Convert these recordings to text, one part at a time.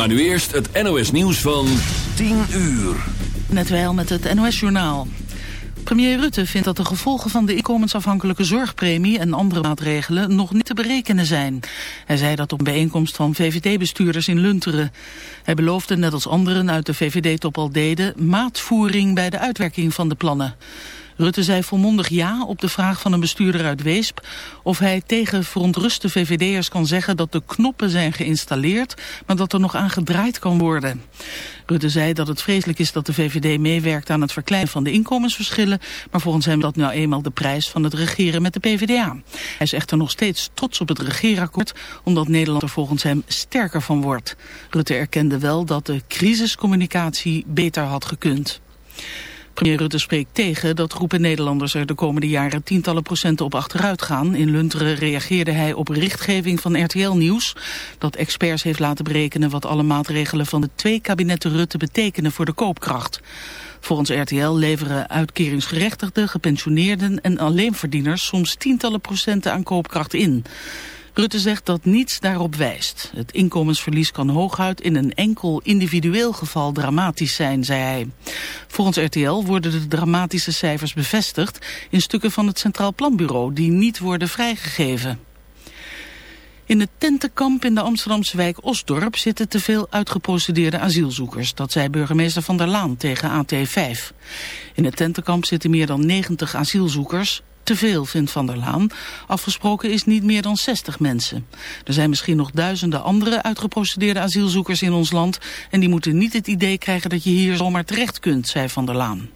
Maar nu eerst het NOS nieuws van 10 uur. Net wel met het NOS journaal. Premier Rutte vindt dat de gevolgen van de inkomensafhankelijke zorgpremie en andere maatregelen nog niet te berekenen zijn. Hij zei dat op een bijeenkomst van VVD-bestuurders in Lunteren. Hij beloofde, net als anderen uit de VVD-top al deden, maatvoering bij de uitwerking van de plannen. Rutte zei volmondig ja op de vraag van een bestuurder uit Weesp... of hij tegen verontruste VVD'ers kan zeggen dat de knoppen zijn geïnstalleerd... maar dat er nog aan gedraaid kan worden. Rutte zei dat het vreselijk is dat de VVD meewerkt aan het verkleinen van de inkomensverschillen... maar volgens hem dat nou eenmaal de prijs van het regeren met de PvdA. Hij is echter nog steeds trots op het regeerakkoord... omdat Nederland er volgens hem sterker van wordt. Rutte erkende wel dat de crisiscommunicatie beter had gekund. Premier Rutte spreekt tegen dat groepen Nederlanders er de komende jaren tientallen procenten op achteruit gaan. In Lunteren reageerde hij op richtgeving van RTL Nieuws. Dat experts heeft laten berekenen wat alle maatregelen van de twee kabinetten Rutte betekenen voor de koopkracht. Volgens RTL leveren uitkeringsgerechtigden, gepensioneerden en alleenverdieners soms tientallen procenten aan koopkracht in. Rutte zegt dat niets daarop wijst. Het inkomensverlies kan hooguit in een enkel individueel geval dramatisch zijn, zei hij. Volgens RTL worden de dramatische cijfers bevestigd in stukken van het Centraal Planbureau die niet worden vrijgegeven. In het tentenkamp in de Amsterdamse wijk Osdorp zitten te veel uitgeprocedeerde asielzoekers. Dat zei burgemeester Van der Laan tegen AT5. In het tentenkamp zitten meer dan 90 asielzoekers te veel, vindt Van der Laan. Afgesproken is niet meer dan 60 mensen. Er zijn misschien nog duizenden andere uitgeprocedeerde asielzoekers in ons land... en die moeten niet het idee krijgen dat je hier zomaar terecht kunt, zei Van der Laan.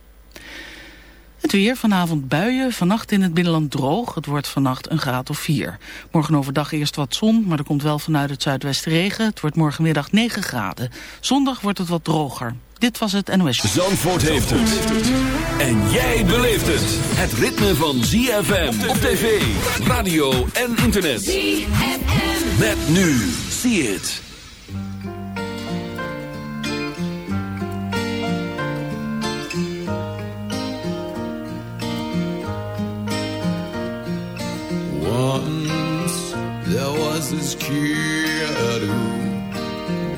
Het weer, vanavond buien, vannacht in het binnenland droog. Het wordt vannacht een graad of 4. Morgen overdag eerst wat zon, maar er komt wel vanuit het zuidwesten regen. Het wordt morgenmiddag 9 graden. Zondag wordt het wat droger. Dit was het NOS. Zandvoort heeft het. En jij beleeft het. Het ritme van ZFM op tv, radio en internet. ZFM. Met nu. See it. Once there was this kid who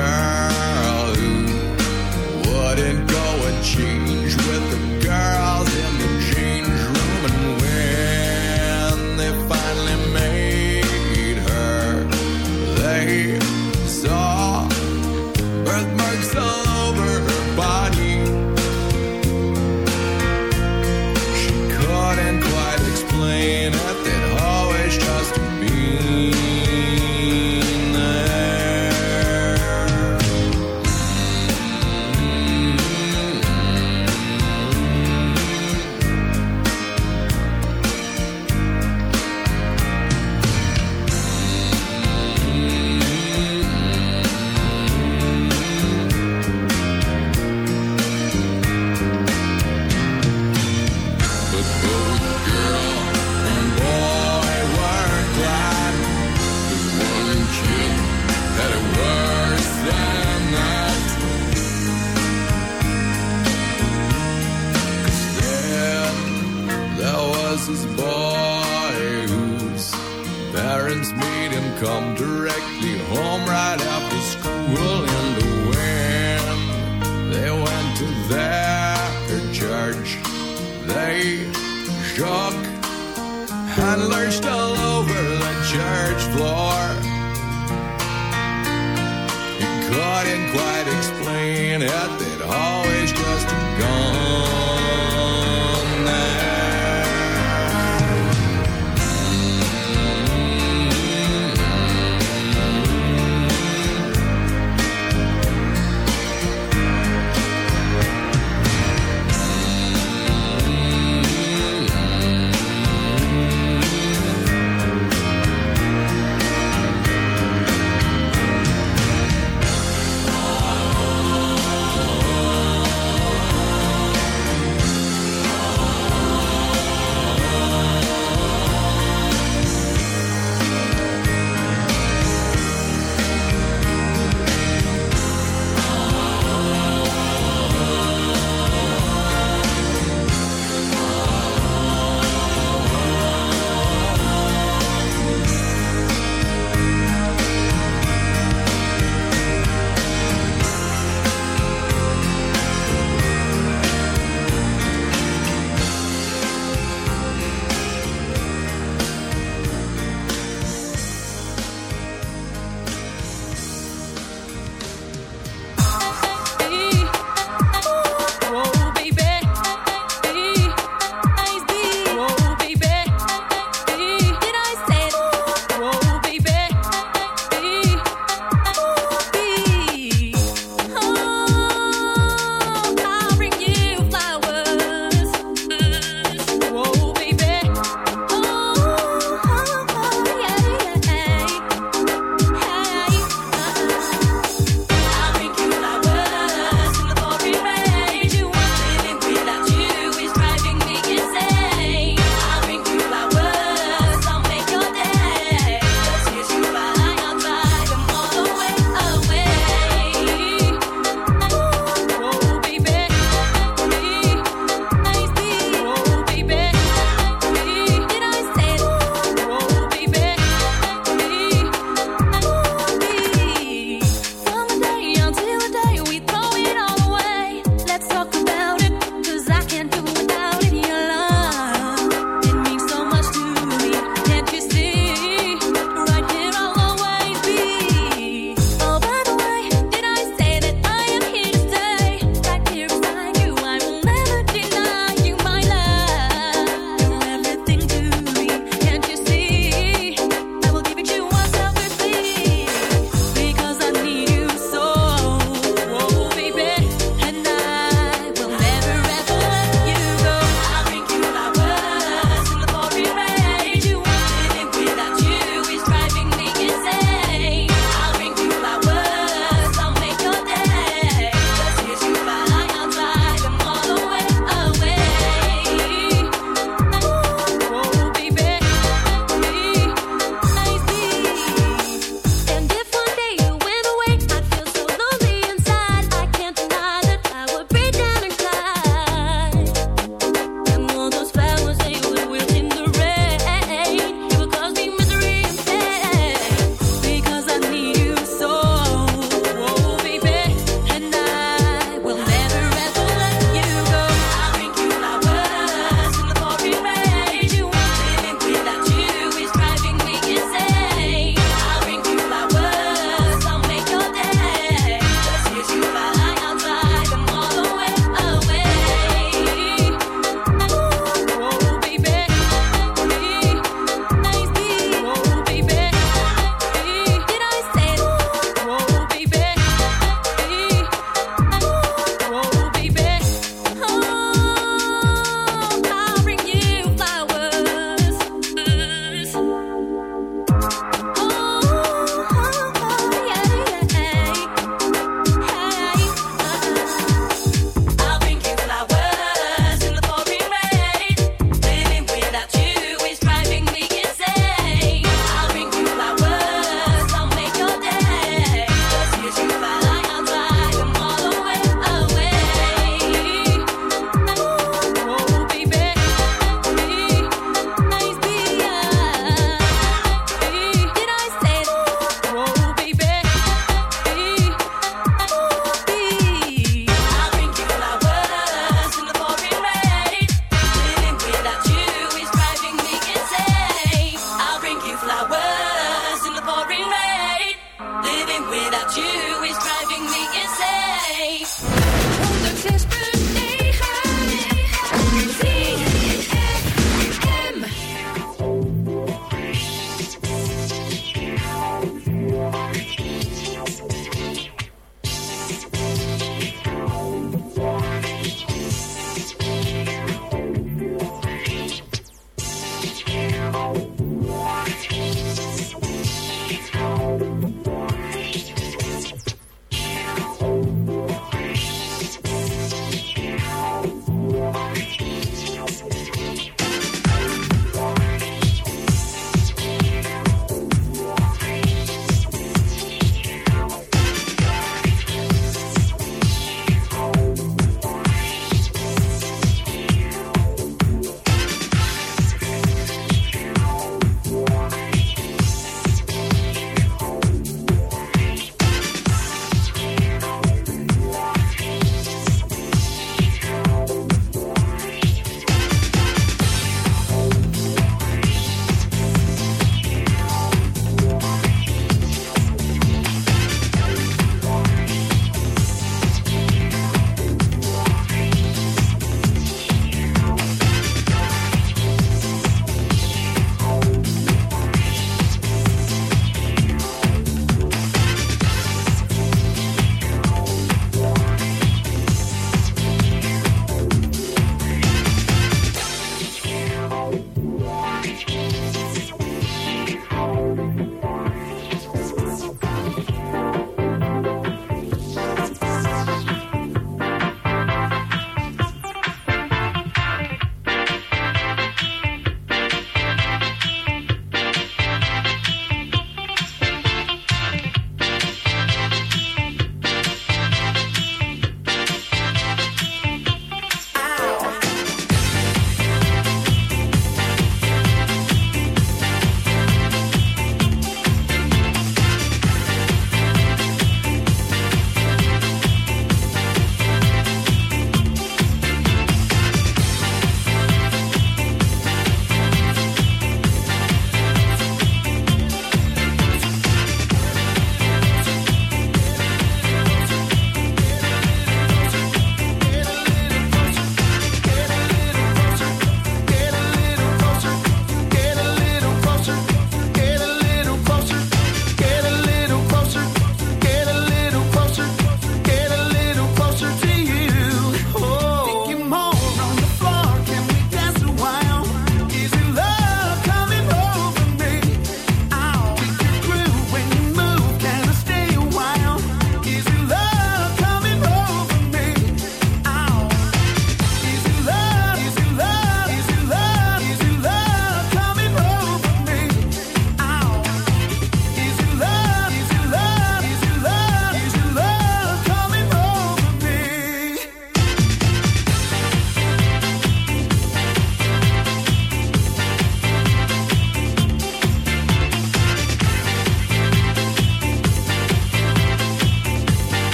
sky.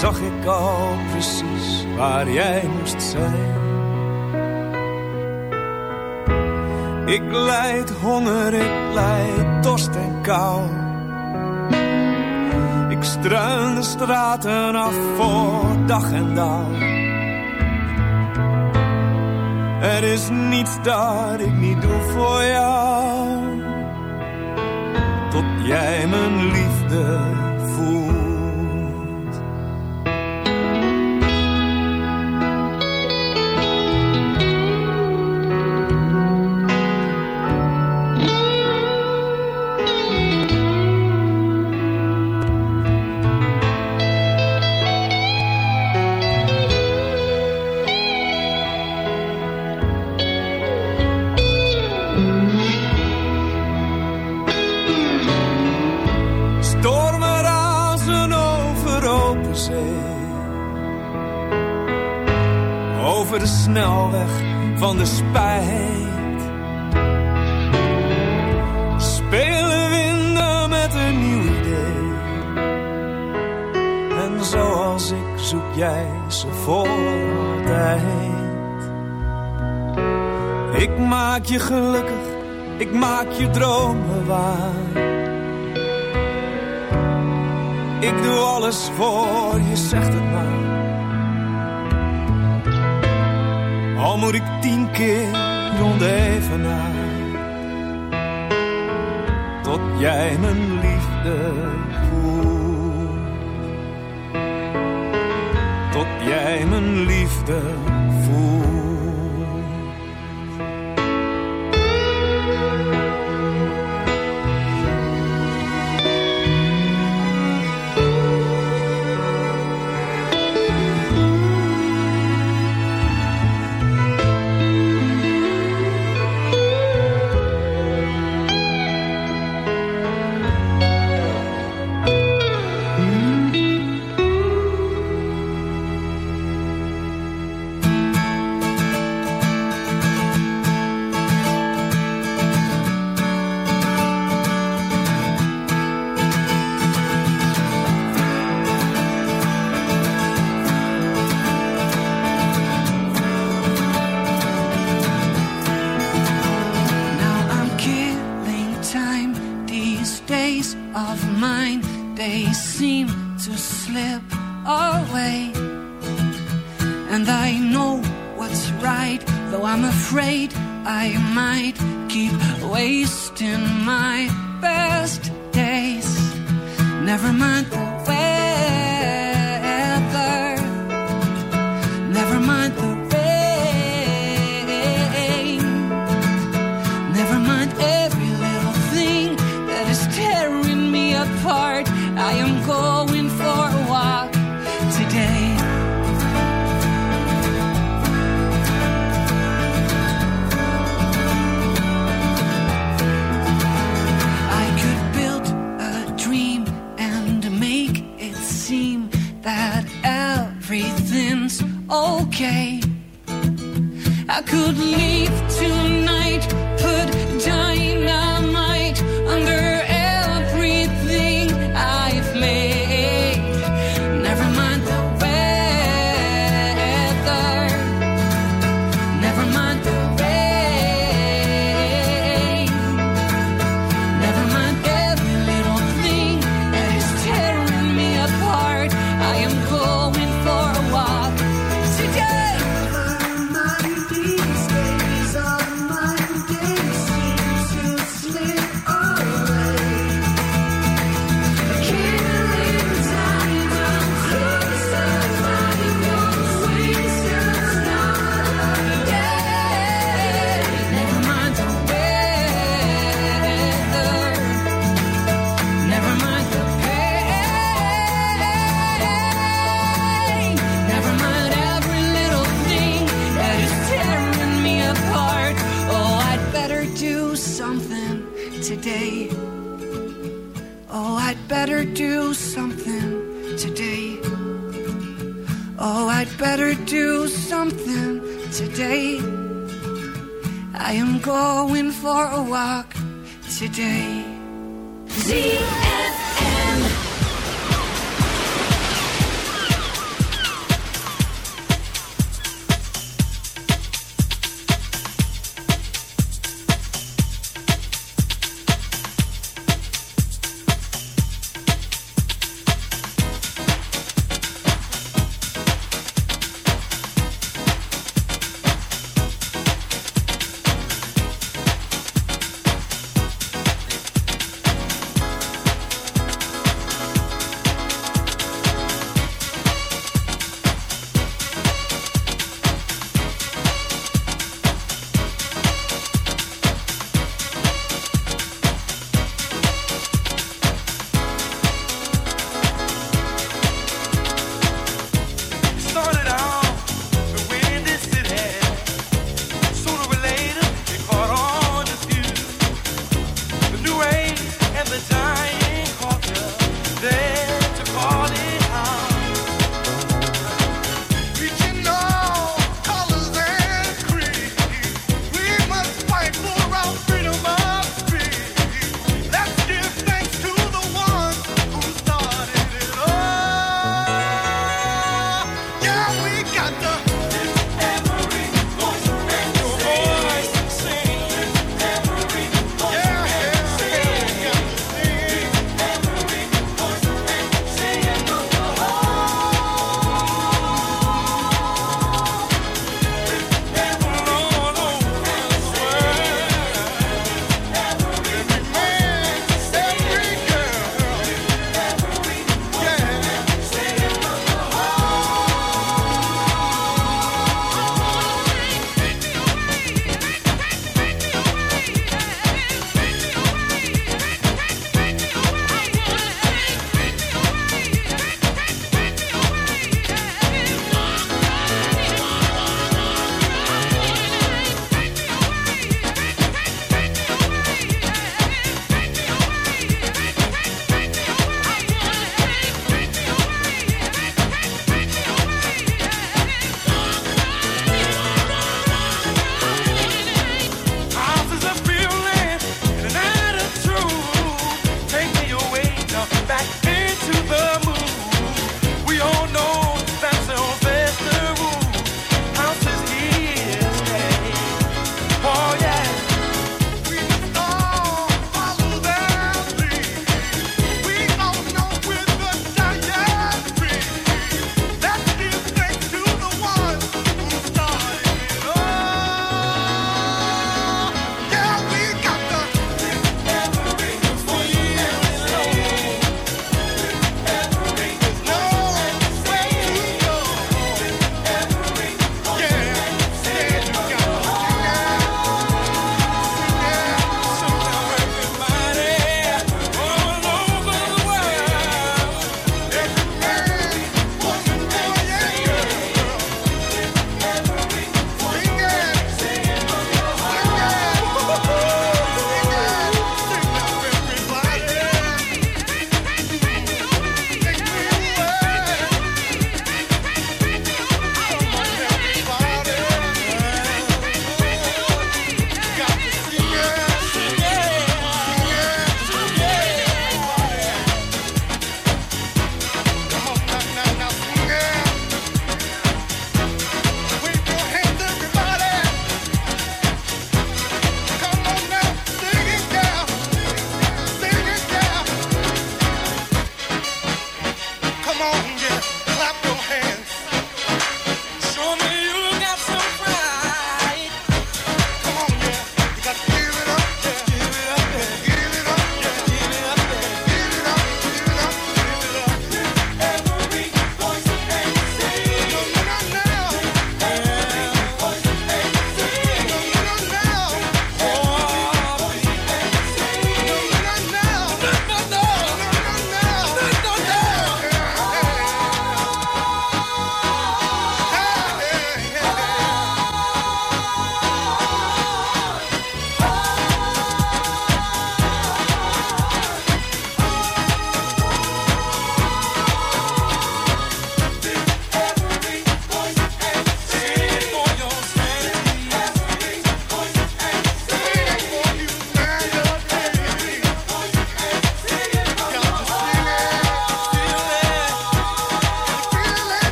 Zag ik al precies waar jij moest zijn. Ik leid honger, ik leid dorst en kou. Ik struin de straten af voor dag en dauw. Er is niets dat ik niet doe voor jou. Tot jij mijn liefde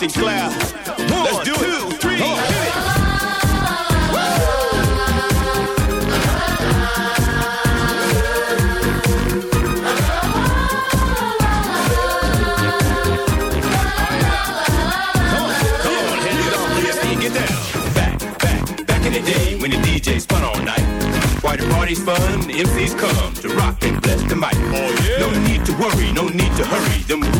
man Bob Sinclair. One, Let's do two, it. Three, oh. hit it. Now. Back in the day when the DJ spun all night. Why the party's fun, the MCs come to rock and bless the mic. Oh, yeah. No need to worry, no need to hurry, them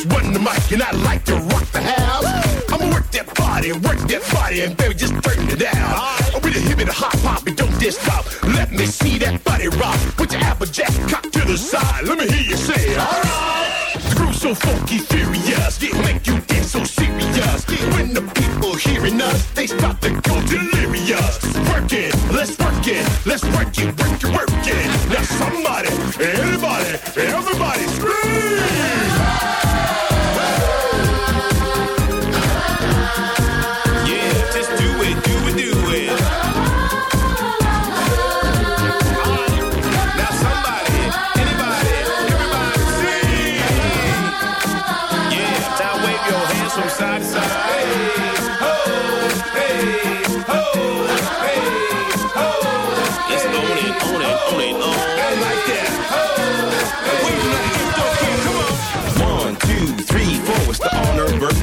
It's one the mic, and I like to rock the house. I'ma work that body, work that body, and baby, just turn it down. With a hip and a hop pop, and don't diss stop. Let me see that body rock. Put your applejack cock to the side. Let me hear you say, alright. The groove so funky, furious, yeah, make you dance so serious. When the people hearing us, they start to go delirious. Work it, let's work it, let's work it, work it, work it. Now somebody, anybody, everybody scream!